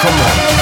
Come on.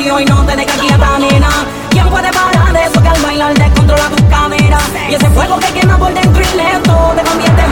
serio y no te dejes quieta, nena. ¿Quién puede parar de eso que al bailar descontrola tus caderas? Y ese fuego que quema por dentro y lento te convierte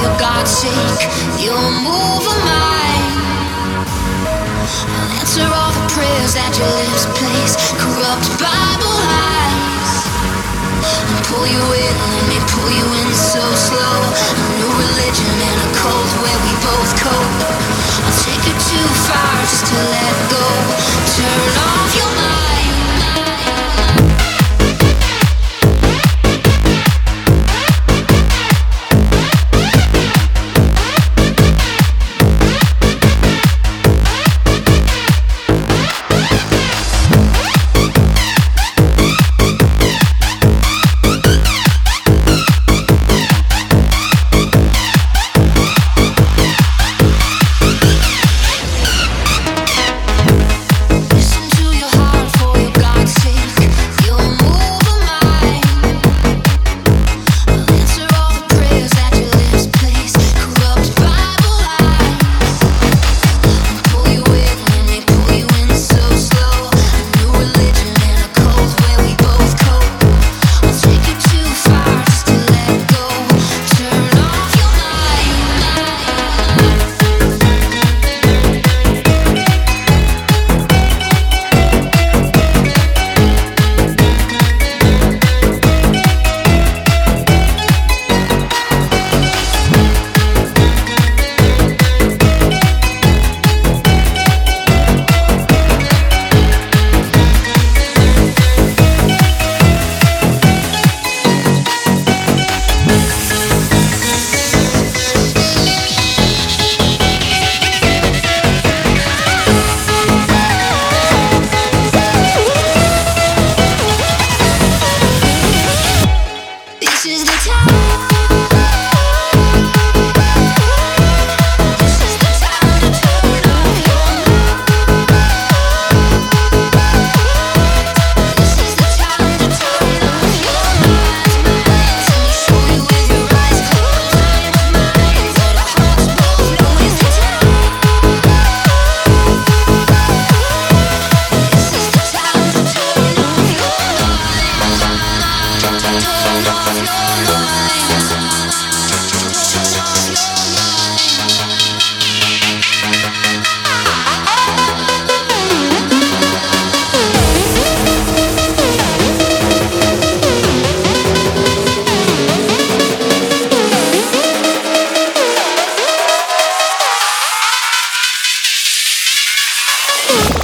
For God's sake, you'll move a mine. Answer all the prayers that your lips place, corrupt Bible lies. Pull you in, let me pull you in so slow. A new religion and a cold where we both cope. I'll take it too far just to let go. Oh!